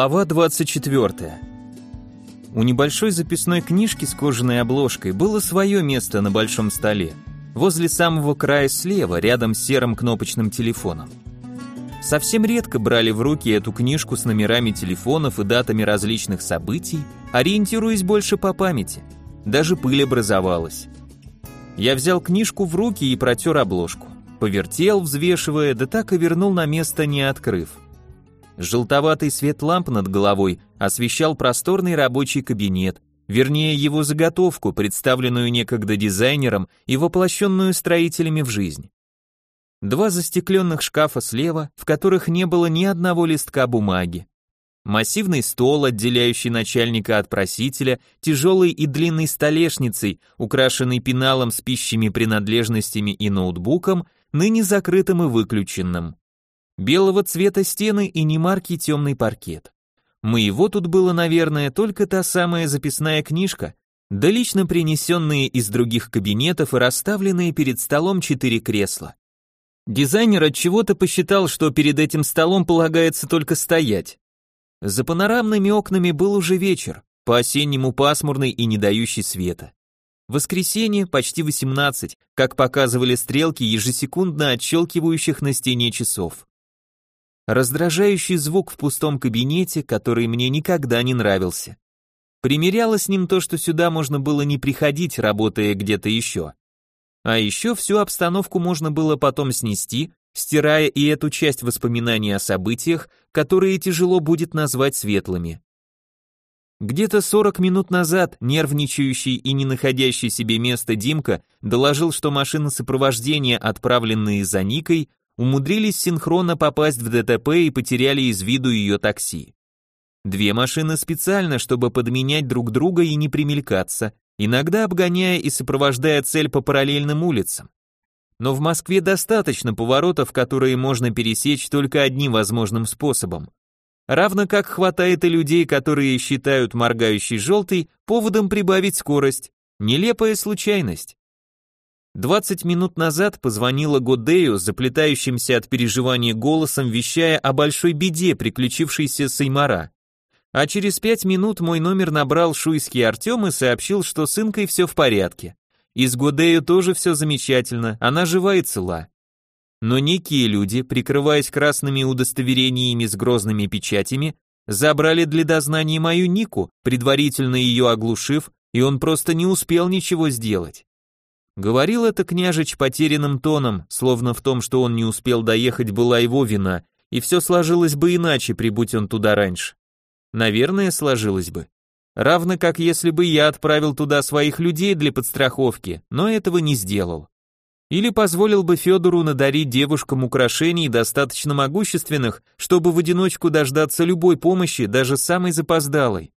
Глава 24. У небольшой записной книжки с кожаной обложкой было свое место на большом столе, возле самого края слева, рядом с серым кнопочным телефоном. Совсем редко брали в руки эту книжку с номерами телефонов и датами различных событий, ориентируясь больше по памяти. Даже пыль образовалась. Я взял книжку в руки и протер обложку. Повертел, взвешивая, да так и вернул на место, не открыв. Желтоватый свет ламп над головой освещал просторный рабочий кабинет, вернее его заготовку, представленную некогда дизайнером и воплощенную строителями в жизнь. Два застекленных шкафа слева, в которых не было ни одного листка бумаги. Массивный стол, отделяющий начальника от просителя, тяжелой и длинной столешницей, украшенный пеналом с пищими принадлежностями и ноутбуком, ныне закрытым и выключенным белого цвета стены и немаркий темный паркет. Моего тут было, наверное, только та самая записная книжка, да лично принесенные из других кабинетов и расставленные перед столом четыре кресла. Дизайнер от чего-то посчитал, что перед этим столом полагается только стоять. За панорамными окнами был уже вечер, по-осеннему пасмурный и не дающий света. Воскресенье почти 18, как показывали стрелки ежесекундно отщелкивающих на стене часов. Раздражающий звук в пустом кабинете, который мне никогда не нравился. Примеряло с ним то, что сюда можно было не приходить, работая где-то еще. А еще всю обстановку можно было потом снести, стирая и эту часть воспоминаний о событиях, которые тяжело будет назвать светлыми. Где-то 40 минут назад нервничающий и не находящий себе места Димка доложил, что машины сопровождения, отправленные за Никой, умудрились синхронно попасть в ДТП и потеряли из виду ее такси. Две машины специально, чтобы подменять друг друга и не примелькаться, иногда обгоняя и сопровождая цель по параллельным улицам. Но в Москве достаточно поворотов, которые можно пересечь только одним возможным способом. Равно как хватает и людей, которые считают моргающий желтый поводом прибавить скорость. Нелепая случайность. 20 минут назад позвонила Годею, заплетающимся от переживания голосом, вещая о большой беде, приключившейся с Эймара. А через пять минут мой номер набрал шуйский Артем и сообщил, что с Инкой все в порядке. И с Годею тоже все замечательно, она жива и цела. Но некие люди, прикрываясь красными удостоверениями с грозными печатями, забрали для дознания мою Нику, предварительно ее оглушив, и он просто не успел ничего сделать. Говорил это княжич потерянным тоном, словно в том, что он не успел доехать, была его вина, и все сложилось бы иначе, прибудь он туда раньше. Наверное, сложилось бы. Равно как если бы я отправил туда своих людей для подстраховки, но этого не сделал. Или позволил бы Федору надарить девушкам украшений достаточно могущественных, чтобы в одиночку дождаться любой помощи, даже самой запоздалой.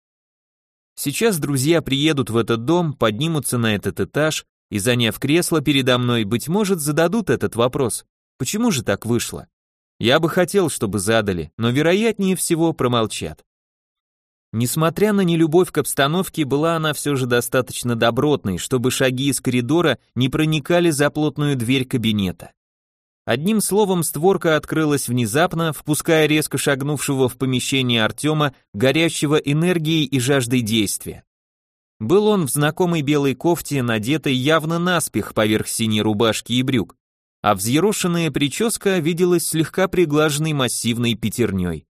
Сейчас друзья приедут в этот дом, поднимутся на этот этаж, и, заняв кресло передо мной, быть может, зададут этот вопрос. Почему же так вышло? Я бы хотел, чтобы задали, но вероятнее всего промолчат. Несмотря на нелюбовь к обстановке, была она все же достаточно добротной, чтобы шаги из коридора не проникали за плотную дверь кабинета. Одним словом, створка открылась внезапно, впуская резко шагнувшего в помещение Артема, горящего энергией и жаждой действия. Был он в знакомой белой кофте, надетой явно наспех поверх синей рубашки и брюк, а взъерошенная прическа виделась слегка приглаженной массивной пятерней.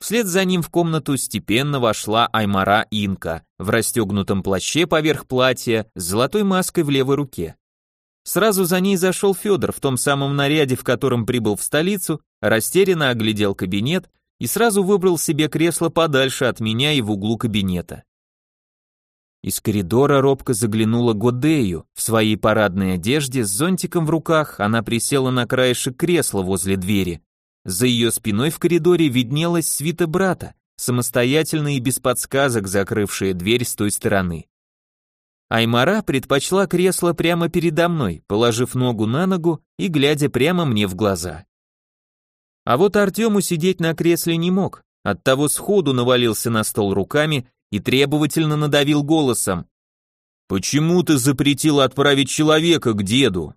Вслед за ним в комнату степенно вошла Аймара Инка в расстегнутом плаще поверх платья с золотой маской в левой руке. Сразу за ней зашел Федор в том самом наряде, в котором прибыл в столицу, растерянно оглядел кабинет и сразу выбрал себе кресло подальше от меня и в углу кабинета. Из коридора робко заглянула Годею. В своей парадной одежде с зонтиком в руках она присела на краешек кресла возле двери. За ее спиной в коридоре виднелась свита брата, самостоятельно и без подсказок закрывшая дверь с той стороны. Аймара предпочла кресло прямо передо мной, положив ногу на ногу и глядя прямо мне в глаза. А вот Артему сидеть на кресле не мог, оттого сходу навалился на стол руками и требовательно надавил голосом. «Почему ты запретил отправить человека к деду?»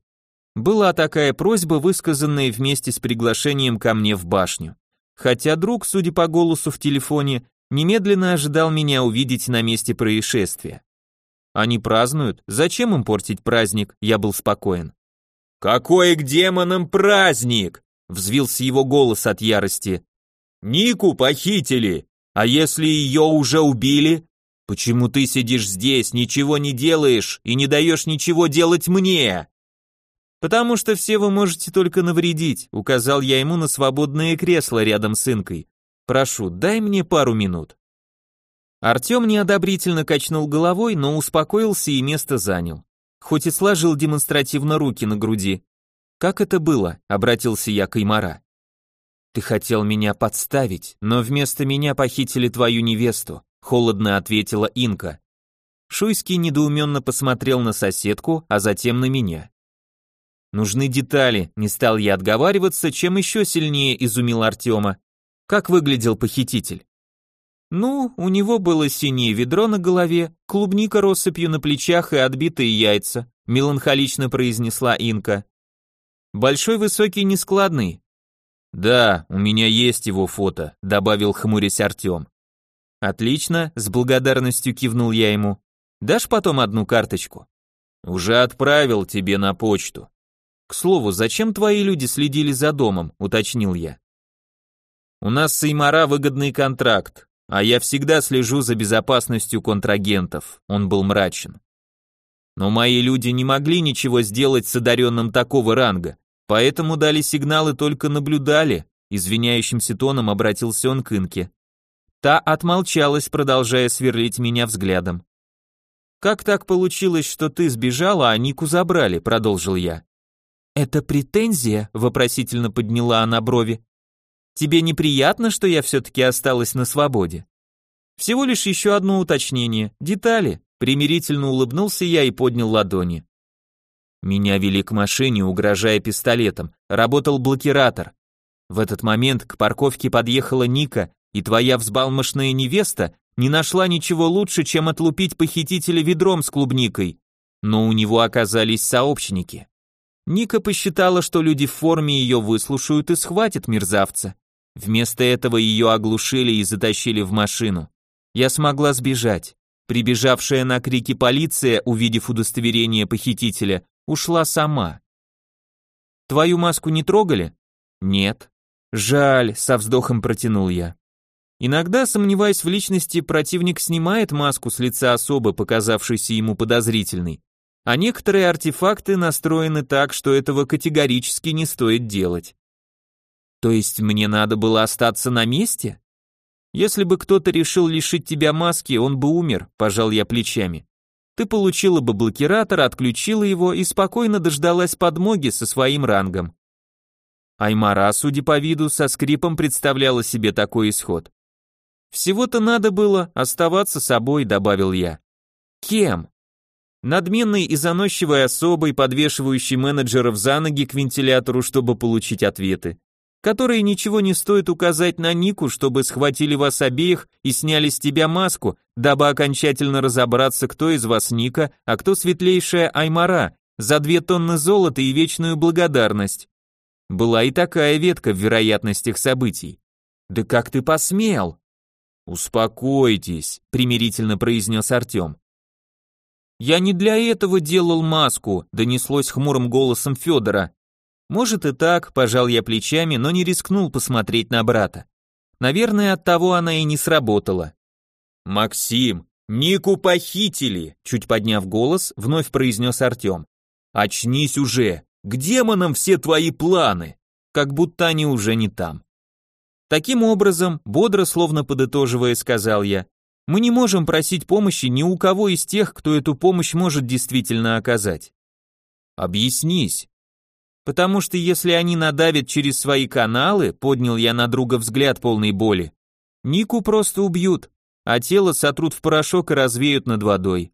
Была такая просьба, высказанная вместе с приглашением ко мне в башню. хотя друг, судя по голосу в телефоне, немедленно ожидал меня увидеть на месте происшествия. Они празднуют, зачем им портить праздник, я был спокоен. «Какой к демонам праздник!» — взвился его голос от ярости. «Нику похитили, а если ее уже убили? Почему ты сидишь здесь, ничего не делаешь и не даешь ничего делать мне?» «Потому что все вы можете только навредить», — указал я ему на свободное кресло рядом с Инкой. «Прошу, дай мне пару минут». Артем неодобрительно качнул головой, но успокоился и место занял. Хоть и сложил демонстративно руки на груди. «Как это было?» — обратился я к Аймара. «Ты хотел меня подставить, но вместо меня похитили твою невесту», — холодно ответила Инка. Шуйский недоуменно посмотрел на соседку, а затем на меня. Нужны детали, не стал я отговариваться, чем еще сильнее изумил Артема. Как выглядел похититель? Ну, у него было синее ведро на голове, клубника россыпью на плечах и отбитые яйца, меланхолично произнесла Инка. Большой, высокий, нескладный. Да, у меня есть его фото, добавил хмурясь Артем. Отлично, с благодарностью кивнул я ему. Дашь потом одну карточку? Уже отправил тебе на почту. К слову, зачем твои люди следили за домом, уточнил я. У нас с Эймара выгодный контракт, а я всегда слежу за безопасностью контрагентов. Он был мрачен. Но мои люди не могли ничего сделать с одаренным такого ранга, поэтому дали сигналы только наблюдали, извиняющимся тоном обратился он к Инке. Та отмолчалась, продолжая сверлить меня взглядом. «Как так получилось, что ты сбежала, а Нику забрали?» – продолжил я. «Это претензия?» — вопросительно подняла она брови. «Тебе неприятно, что я все-таки осталась на свободе?» «Всего лишь еще одно уточнение. Детали». Примирительно улыбнулся я и поднял ладони. Меня вели к машине, угрожая пистолетом. Работал блокиратор. В этот момент к парковке подъехала Ника, и твоя взбалмошная невеста не нашла ничего лучше, чем отлупить похитителя ведром с клубникой. Но у него оказались сообщники. Ника посчитала, что люди в форме ее выслушают и схватят мерзавца. Вместо этого ее оглушили и затащили в машину. Я смогла сбежать. Прибежавшая на крики полиция, увидев удостоверение похитителя, ушла сама. Твою маску не трогали? Нет. Жаль, со вздохом протянул я. Иногда, сомневаясь в личности, противник снимает маску с лица особы, показавшейся ему подозрительной, а некоторые артефакты настроены так, что этого категорически не стоит делать. То есть мне надо было остаться на месте? Если бы кто-то решил лишить тебя маски, он бы умер, пожал я плечами. Ты получила бы блокиратор, отключила его и спокойно дождалась подмоги со своим рангом. Аймара, судя по виду, со скрипом представляла себе такой исход. Всего-то надо было оставаться собой, добавил я. Кем? Надменной и заносчивой особой, подвешивающей менеджеров за ноги к вентилятору, чтобы получить ответы. Которые ничего не стоит указать на Нику, чтобы схватили вас обеих и сняли с тебя маску, дабы окончательно разобраться, кто из вас Ника, а кто светлейшая Аймара, за две тонны золота и вечную благодарность. Была и такая ветка в вероятностях событий. «Да как ты посмел?» «Успокойтесь», — примирительно произнес Артем. «Я не для этого делал маску», — донеслось хмурым голосом Федора. «Может и так», — пожал я плечами, но не рискнул посмотреть на брата. Наверное, от того она и не сработала. «Максим, Нику похитили!» Чуть подняв голос, вновь произнес Артем. «Очнись уже! К демонам все твои планы!» Как будто они уже не там. Таким образом, бодро, словно подытоживая, сказал я, мы не можем просить помощи ни у кого из тех, кто эту помощь может действительно оказать. Объяснись. Потому что если они надавят через свои каналы, поднял я на друга взгляд полной боли, Нику просто убьют, а тело сотрут в порошок и развеют над водой.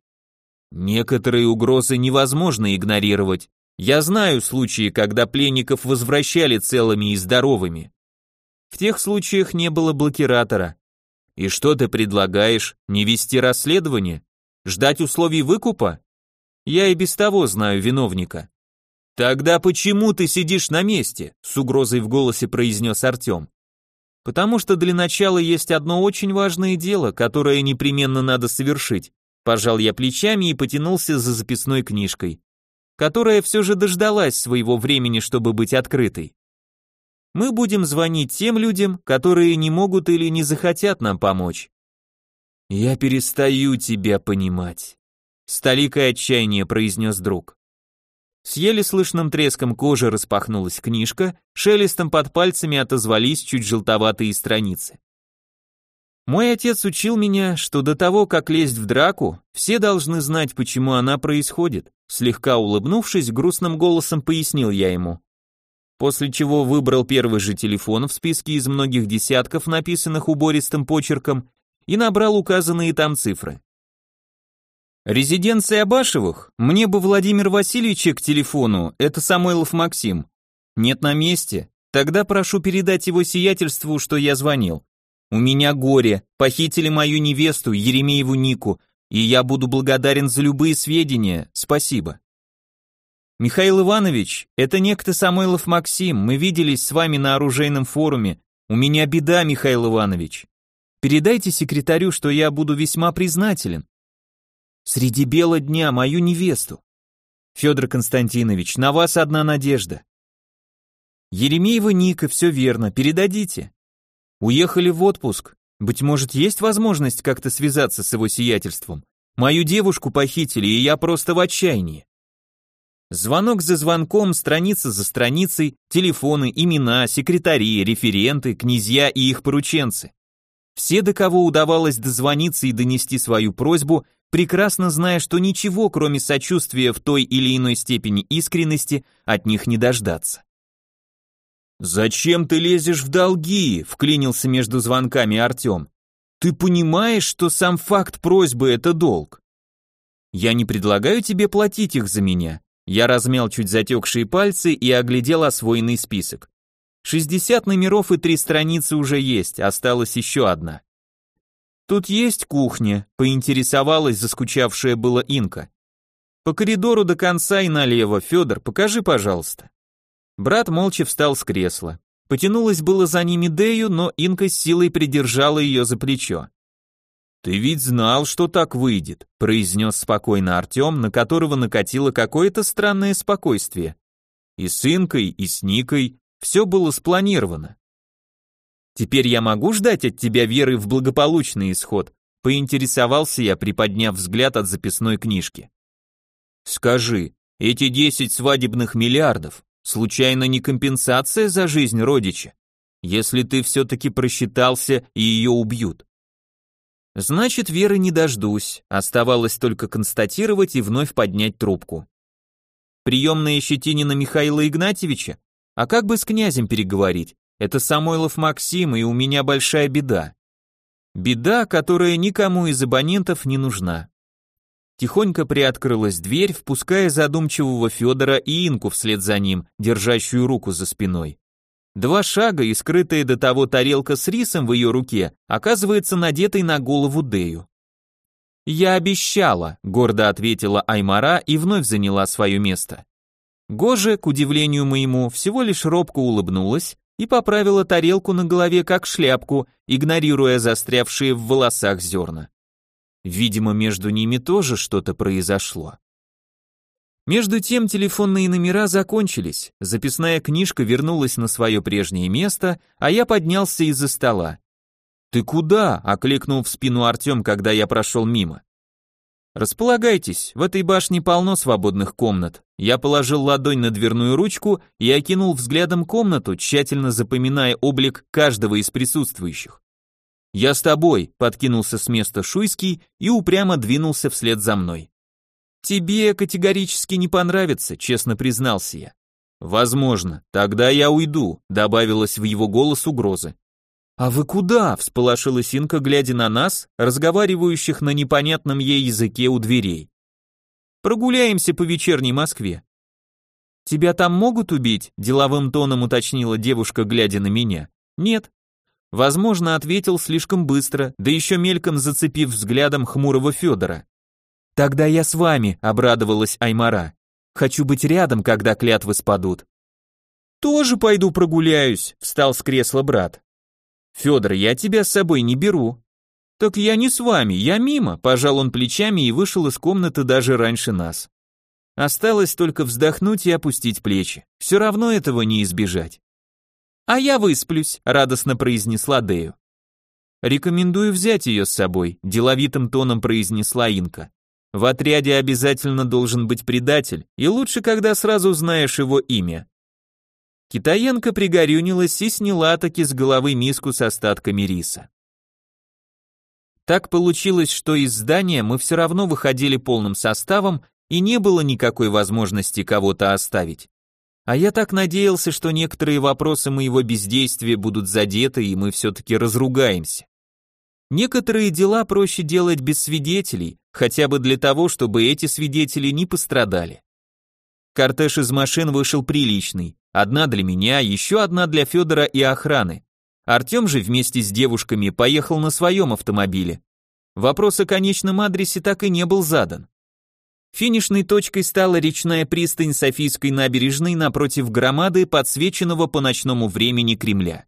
Некоторые угрозы невозможно игнорировать. Я знаю случаи, когда пленников возвращали целыми и здоровыми. В тех случаях не было блокиратора, и что ты предлагаешь? Не вести расследование? Ждать условий выкупа? Я и без того знаю виновника. Тогда почему ты сидишь на месте? С угрозой в голосе произнес Артем. Потому что для начала есть одно очень важное дело, которое непременно надо совершить. Пожал я плечами и потянулся за записной книжкой, которая все же дождалась своего времени, чтобы быть открытой. Мы будем звонить тем людям, которые не могут или не захотят нам помочь. Я перестаю тебя понимать, с толикой отчаяния произнес друг. С еле слышным треском кожи распахнулась книжка, шелестом под пальцами отозвались чуть желтоватые страницы. Мой отец учил меня, что до того, как лезть в драку, все должны знать, почему она происходит. Слегка улыбнувшись, грустным голосом пояснил я ему. После чего выбрал первый же телефон в списке из многих десятков, написанных убористым почерком, и набрал указанные там цифры. Резиденция Абашевых? Мне бы Владимир Васильевича к телефону, это Самойлов Максим. Нет на месте? Тогда прошу передать его сиятельству, что я звонил. У меня горе, похитили мою невесту, Еремееву Нику, и я буду благодарен за любые сведения, спасибо. Михаил Иванович, это некто Самойлов Максим, мы виделись с вами на оружейном форуме. У меня беда, Михаил Иванович. Передайте секретарю, что я буду весьма признателен. Среди бела дня мою невесту. Федор Константинович, на вас одна надежда. Еремеева Ника, все верно, передадите. Уехали в отпуск. Быть может, есть возможность как-то связаться с его сиятельством? Мою девушку похитили, и я просто в отчаянии. Звонок за звонком, страница за страницей, телефоны, имена, секретари, референты, князья и их порученцы. Все, до кого удавалось дозвониться и донести свою просьбу, прекрасно зная, что ничего, кроме сочувствия в той или иной степени искренности, от них не дождаться. «Зачем ты лезешь в долги?» — вклинился между звонками Артем. «Ты понимаешь, что сам факт просьбы — это долг?» «Я не предлагаю тебе платить их за меня». Я размял чуть затекшие пальцы и оглядел освоенный список. 60 номеров и три страницы уже есть, осталась еще одна. «Тут есть кухня», — поинтересовалась заскучавшая была Инка. «По коридору до конца и налево, Федор, покажи, пожалуйста». Брат молча встал с кресла. Потянулась было за ними Дею, но Инка с силой придержала ее за плечо. «Ты ведь знал, что так выйдет», — произнес спокойно Артем, на которого накатило какое-то странное спокойствие. И с Инкой, и с Никой все было спланировано. Теперь я могу ждать от тебя веры в благополучный исход, поинтересовался я, приподняв взгляд от записной книжки. Скажи, эти десять свадебных миллиардов случайно не компенсация за жизнь родича? Если ты все-таки просчитался и ее убьют. Значит, веры не дождусь, оставалось только констатировать и вновь поднять трубку. Приемная Щетинина Михаила Игнатьевича? А как бы с князем переговорить? Это Самойлов Максим, и у меня большая беда. Беда, которая никому из абонентов не нужна. Тихонько приоткрылась дверь, впуская задумчивого Федора и Инку вслед за ним, держащую руку за спиной. Два шага и скрытая до того тарелка с рисом в ее руке оказывается надетой на голову Дею. «Я обещала», — гордо ответила Аймара и вновь заняла свое место. Гоже, к удивлению моему, всего лишь робко улыбнулась, и поправила тарелку на голове как шляпку, игнорируя застрявшие в волосах зерна. Видимо, между ними тоже что-то произошло. Между тем телефонные номера закончились, записная книжка вернулась на свое прежнее место, а я поднялся из-за стола. «Ты куда?» — окликнул в спину Артем, когда я прошел мимо. Располагайтесь, в этой башне полно свободных комнат. Я положил ладонь на дверную ручку и окинул взглядом комнату, тщательно запоминая облик каждого из присутствующих. Я с тобой, подкинулся с места Шуйский и упрямо двинулся вслед за мной. Тебе категорически не понравится, честно признался я. Возможно, тогда я уйду, добавилась в его голос угрозы. «А вы куда?» – всполошилась Инка, глядя на нас, разговаривающих на непонятном ей языке у дверей. «Прогуляемся по вечерней Москве». «Тебя там могут убить?» – деловым тоном уточнила девушка, глядя на меня. «Нет». Возможно, ответил слишком быстро, да еще мельком зацепив взглядом хмурого Федора. «Тогда я с вами», – обрадовалась Аймара. «Хочу быть рядом, когда клятвы спадут». «Тоже пойду прогуляюсь», – встал с кресла брат. Федор, я тебя с собой не беру. Так я не с вами, я мимо, пожал он плечами и вышел из комнаты даже раньше нас. Осталось только вздохнуть и опустить плечи. Все равно этого не избежать. А я высплюсь, радостно произнесла Дею. Рекомендую взять ее с собой, деловитым тоном произнесла Инка. В отряде обязательно должен быть предатель, и лучше, когда сразу знаешь его имя. Китаянка пригорюнилась и сняла таки с головы миску с остатками риса. Так получилось, что из здания мы все равно выходили полным составом, и не было никакой возможности кого-то оставить. А я так надеялся, что некоторые вопросы моего бездействия будут задеты, и мы все-таки разругаемся. Некоторые дела проще делать без свидетелей, хотя бы для того, чтобы эти свидетели не пострадали. Кортеж из машин вышел приличный. Одна для меня, еще одна для Федора и охраны. Артем же вместе с девушками поехал на своем автомобиле. Вопрос о конечном адресе так и не был задан. Финишной точкой стала речная пристань Софийской набережной напротив громады, подсвеченного по ночному времени Кремля.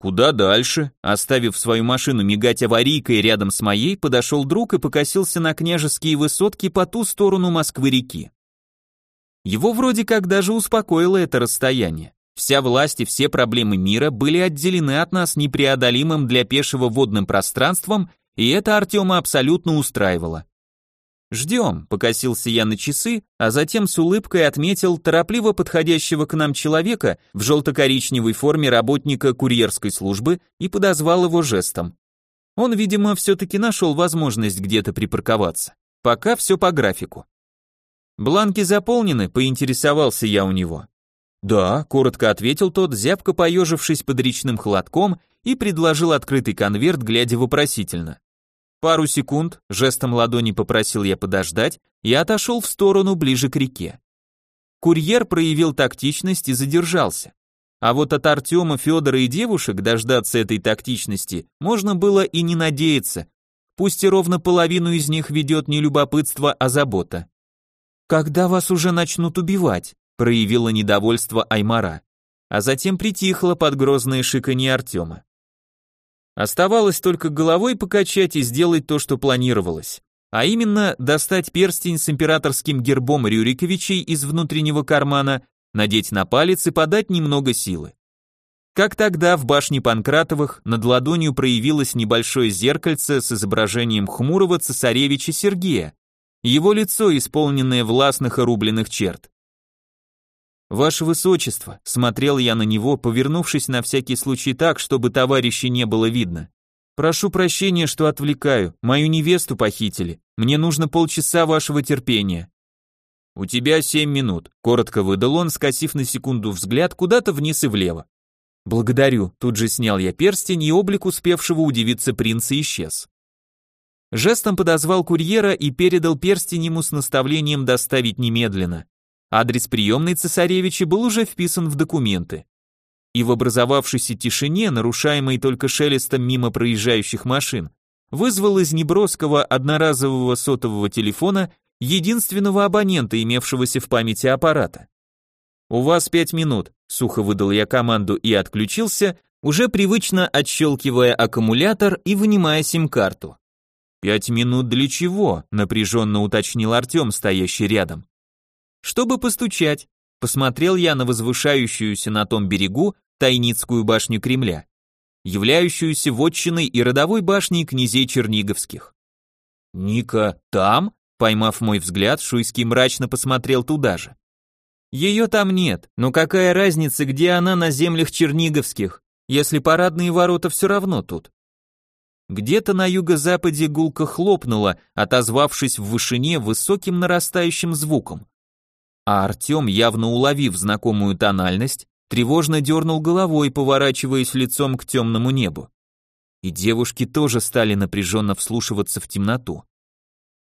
Куда дальше? Оставив свою машину мигать аварийкой рядом с моей, подошел друг и покосился на княжеские высотки по ту сторону Москвы-реки. Его вроде как даже успокоило это расстояние. Вся власть и все проблемы мира были отделены от нас непреодолимым для пешего водным пространством, и это Артема абсолютно устраивало. «Ждем», — покосился я на часы, а затем с улыбкой отметил торопливо подходящего к нам человека в желто-коричневой форме работника курьерской службы и подозвал его жестом. Он, видимо, все-таки нашел возможность где-то припарковаться. Пока все по графику. «Бланки заполнены?» — поинтересовался я у него. «Да», — коротко ответил тот, зябко поежившись под речным холодком и предложил открытый конверт, глядя вопросительно. Пару секунд, жестом ладони попросил я подождать и отошел в сторону ближе к реке. Курьер проявил тактичность и задержался. А вот от Артема, Федора и девушек дождаться этой тактичности можно было и не надеяться, пусть и ровно половину из них ведет не любопытство, а забота. «Когда вас уже начнут убивать?» проявила недовольство Аймара, а затем притихла под грозное шиканье Артема. Оставалось только головой покачать и сделать то, что планировалось, а именно достать перстень с императорским гербом Рюриковичей из внутреннего кармана, надеть на палец и подать немного силы. Как тогда в башне Панкратовых над ладонью проявилось небольшое зеркальце с изображением хмурого цесаревича Сергея, его лицо, исполненное властных и рубленных черт. «Ваше Высочество», — смотрел я на него, повернувшись на всякий случай так, чтобы товарища не было видно. «Прошу прощения, что отвлекаю, мою невесту похитили, мне нужно полчаса вашего терпения». «У тебя семь минут», — коротко выдал он, скосив на секунду взгляд куда-то вниз и влево. «Благодарю», тут же снял я перстень, и облик успевшего удивиться принца исчез. Жестом подозвал курьера и передал перстень ему с наставлением доставить немедленно. Адрес приемной цесаревича был уже вписан в документы. И в образовавшейся тишине, нарушаемой только шелестом мимо проезжающих машин, вызвал из неброского одноразового сотового телефона единственного абонента, имевшегося в памяти аппарата. «У вас пять минут», — сухо выдал я команду и отключился, уже привычно отщелкивая аккумулятор и вынимая сим-карту. «Пять минут для чего?» — напряженно уточнил Артем, стоящий рядом. Чтобы постучать, посмотрел я на возвышающуюся на том берегу Тайницкую башню Кремля, являющуюся вотчиной и родовой башней князей Черниговских. «Ника там?» Поймав мой взгляд, Шуйский мрачно посмотрел туда же. Ее там нет, но какая разница, где она на землях черниговских, если парадные ворота все равно тут. Где-то на юго-западе гулко хлопнуло, отозвавшись в вышине высоким нарастающим звуком а Артем, явно уловив знакомую тональность, тревожно дернул головой, поворачиваясь лицом к темному небу. И девушки тоже стали напряженно вслушиваться в темноту.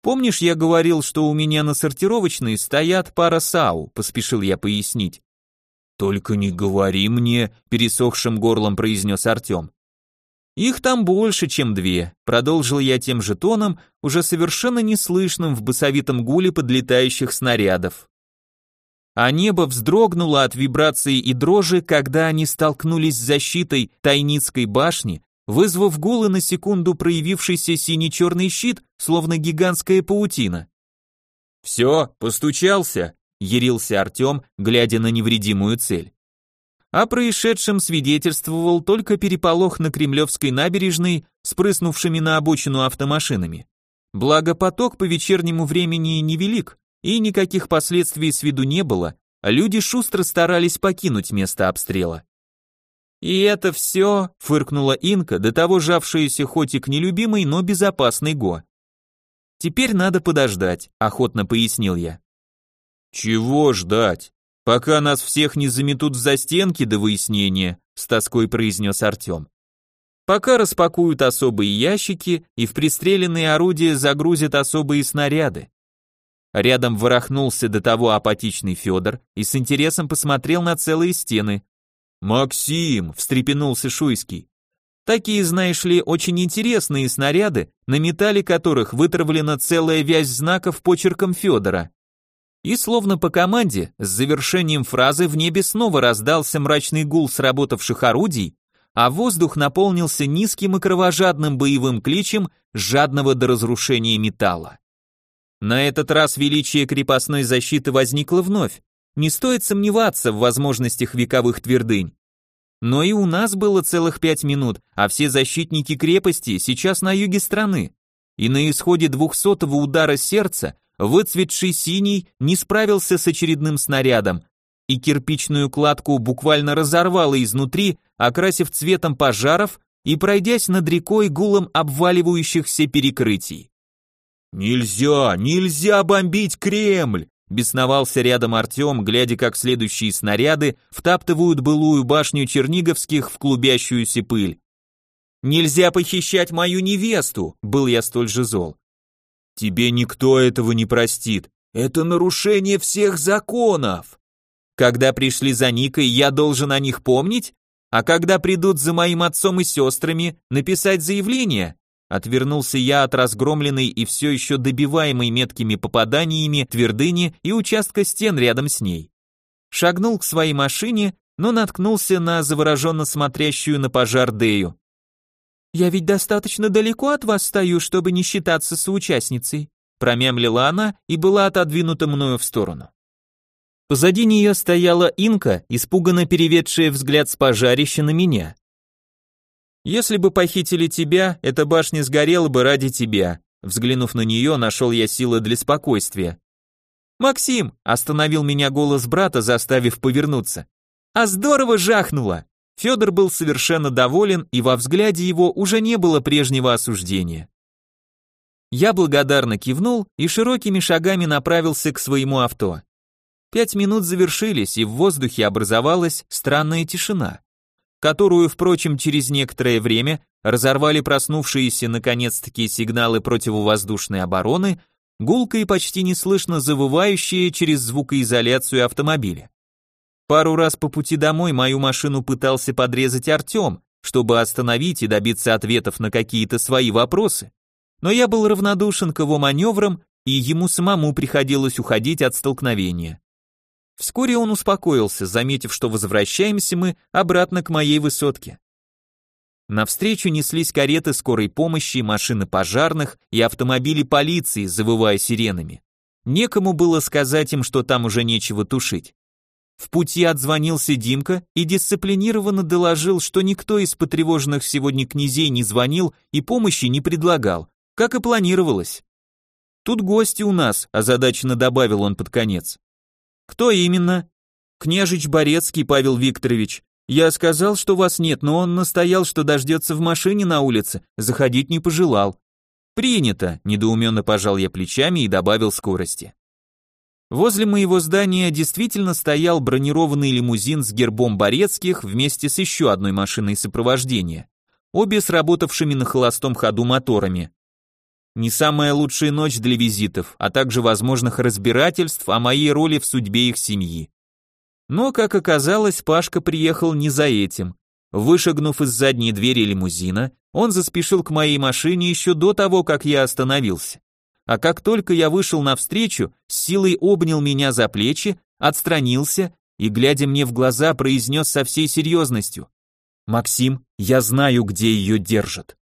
«Помнишь, я говорил, что у меня на сортировочной стоят пара САУ?» – поспешил я пояснить. «Только не говори мне», – пересохшим горлом произнес Артем. «Их там больше, чем две», — продолжил я тем же тоном, уже совершенно неслышным в басовитом гуле подлетающих снарядов. а небо вздрогнуло от вибрации и дрожи, когда они столкнулись с защитой Тайницкой башни, вызвав гул и на секунду проявившийся синий-черный щит, словно гигантская паутина. «Все, постучался», — ярился Артем, глядя на невредимую цель. О происшедшем свидетельствовал только переполох на Кремлевской набережной с на обочину автомашинами. Благо поток по вечернему времени невелик, и никаких последствий с виду не было, а люди шустро старались покинуть место обстрела. «И это все», — фыркнула Инка, до того жавшаяся хоть и к нелюбимой, но безопасной Го. «Теперь надо подождать», — охотно пояснил я. «Чего ждать? Пока нас всех не заметут в застенки до выяснения», — с тоской произнес Артем. Пока распакуют особые ящики и в пристреленные орудия загрузят особые снаряды. Рядом ворохнулся до того апатичный Федор и с интересом посмотрел на целые стены. «Максим!» — встрепенулся Шуйский. Такие, знаешь ли, очень интересные снаряды, на металле которых вытравлена целая вязь знаков почерком Федора. И словно по команде, с завершением фразы в небе снова раздался мрачный гул сработавших орудий, а воздух наполнился низким и кровожадным боевым кличем жадного до разрушения металла. На этот раз величие крепостной защиты возникло вновь. Не стоит сомневаться в возможностях вековых твердынь. Но и у нас было целых пять минут, а все защитники крепости сейчас на юге страны. И на исходе двухсотого удара сердца выцветший синий не справился с очередным снарядом, и кирпичную кладку буквально разорвало изнутри, окрасив цветом пожаров и пройдясь над рекой гулом обваливающихся перекрытий. «Нельзя, нельзя бомбить Кремль!» Бесновался рядом Артем, глядя, как следующие снаряды втаптывают былую башню Черниговских в клубящуюся пыль. «Нельзя похищать мою невесту!» Был я столь же зол. «Тебе никто этого не простит. Это нарушение всех законов!» Когда пришли за Никой, я должен о них помнить? А когда придут за моим отцом и сестрами, написать заявление? Отвернулся я от разгромленной и все еще добиваемой меткими попаданиями твердыни и участка стен рядом с ней. Шагнул к своей машине, но наткнулся на завороженно смотрящую на пожар Дею. «Я ведь достаточно далеко от вас стою, чтобы не считаться соучастницей», промямлила она и была отодвинута мною в сторону. Позади нее стояла инка, испуганно переведшая взгляд с пожарища на меня. «Если бы похитили тебя, эта башня сгорела бы ради тебя», взглянув на нее, нашел я силы для спокойствия. «Максим!» – остановил меня голос брата, заставив повернуться. «А здорово жахнуло!» Федор был совершенно доволен, и во взгляде его уже не было прежнего осуждения. Я благодарно кивнул и широкими шагами направился к своему авто. Пять минут завершились, и в воздухе образовалась странная тишина, которую, впрочем, через некоторое время разорвали проснувшиеся наконец-таки сигналы противовоздушной обороны, гулко и почти неслышно завывающие через звукоизоляцию автомобиля. Пару раз по пути домой мою машину пытался подрезать Артем, чтобы остановить и добиться ответов на какие-то свои вопросы. Но я был равнодушен к его маневрам, и ему самому приходилось уходить от столкновения. Вскоре он успокоился, заметив, что возвращаемся мы обратно к моей высотке. Навстречу неслись кареты скорой помощи, машины пожарных и автомобили полиции, завывая сиренами. Некому было сказать им, что там уже нечего тушить. В пути отзвонился Димка и дисциплинированно доложил, что никто из потревоженных сегодня князей не звонил и помощи не предлагал, как и планировалось. Тут гости у нас, озадаченно добавил он под конец. Кто именно? Княжич Борецкий Павел Викторович. Я сказал, что вас нет, но он настоял, что дождется в машине на улице, заходить не пожелал. Принято, недоуменно пожал я плечами и добавил скорости. Возле моего здания действительно стоял бронированный лимузин с гербом Борецких вместе с еще одной машиной сопровождения, обе с работавшими на холостом ходу моторами. Не самая лучшая ночь для визитов, а также возможных разбирательств о моей роли в судьбе их семьи. Но, как оказалось, Пашка приехал не за этим. Вышагнув из задней двери лимузина, он заспешил к моей машине еще до того, как я остановился. А как только я вышел навстречу, с силой обнял меня за плечи, отстранился и, глядя мне в глаза, произнес со всей серьезностью. «Максим, я знаю, где ее держат».